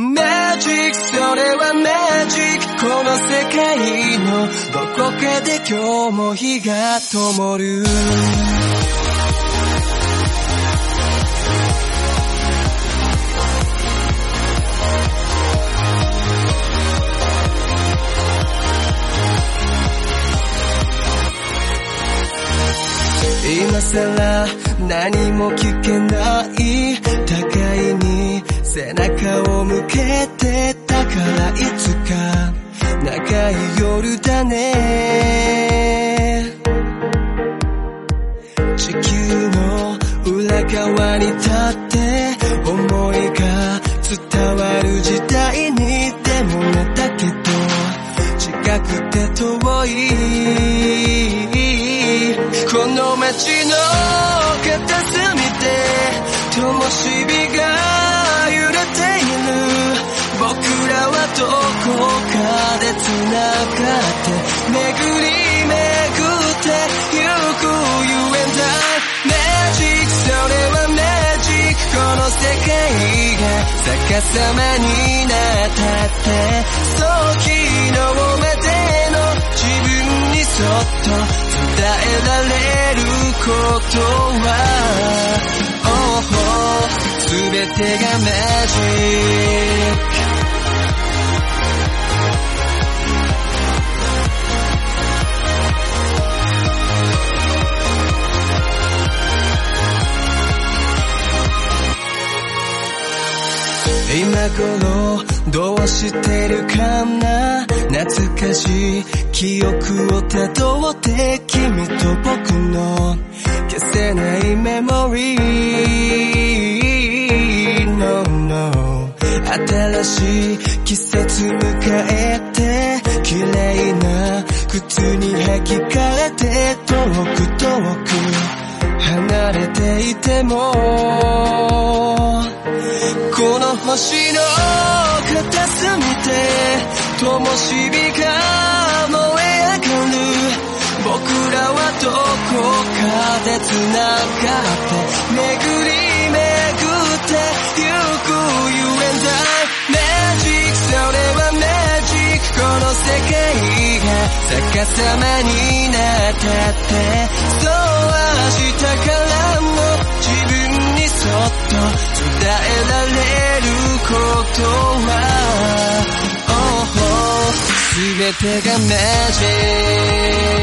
マジックそれはマジックこの世界のどこかで今日も日が灯る。今さら何も聞けない。高いに背中向けてたからいつか長い夜だね。地球の裏側に立って思いが伝わる時代にでもなったけど近くて遠い。この街の片隅で灯火どこかで繋がって巡り巡ってゆく You and I マジックそれはマジックこの世界が逆さまになったってそう昨日までの自分にそっと伝えられることは Oh すべてがマジック。頃どうしてるかな懐かしい記憶をたどって君と僕の消せないメモリー No no 新しい季節迎えて綺麗な靴に履き替えて遠く遠く離れていても星の片隅で灯火が燃え上がる僕らはどこかで繋がって巡り巡ってゆく You and I マジックそれはマジックこの世界が逆さまになったってそう明日からは、oh, oh, 全てがマジ。ック